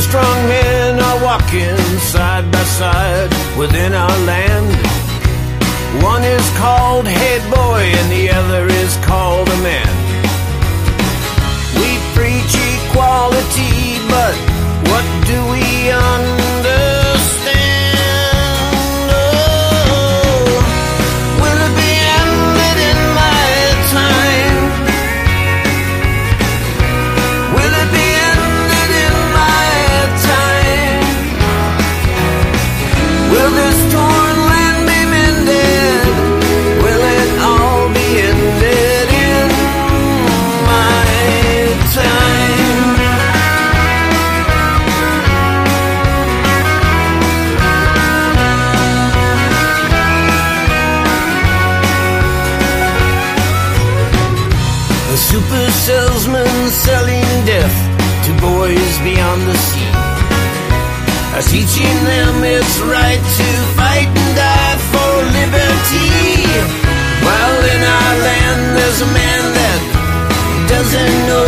and strong men are walking side by side within our land. One is called head boy and the other is called a man. A super salesman selling death to boys beyond the sea. Teaching them it's right to fight and die for liberty. While in our land there's a man that doesn't know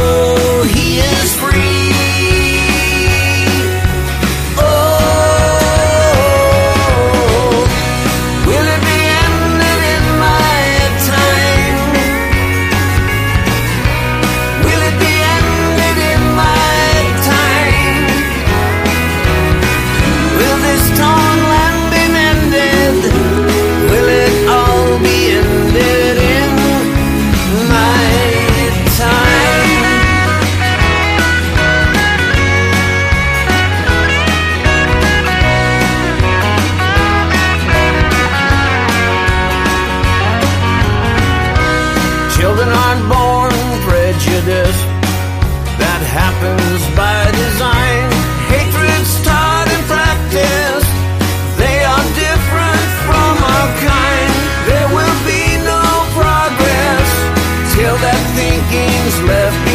happens by design. Hatred taught and practiced. They are different from our kind. There will be no progress till that thinking's left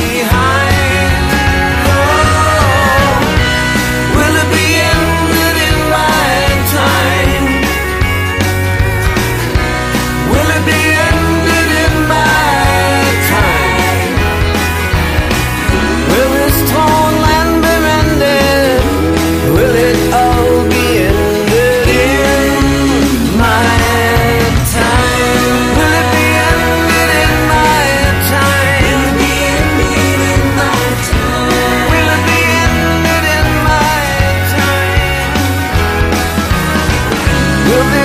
Will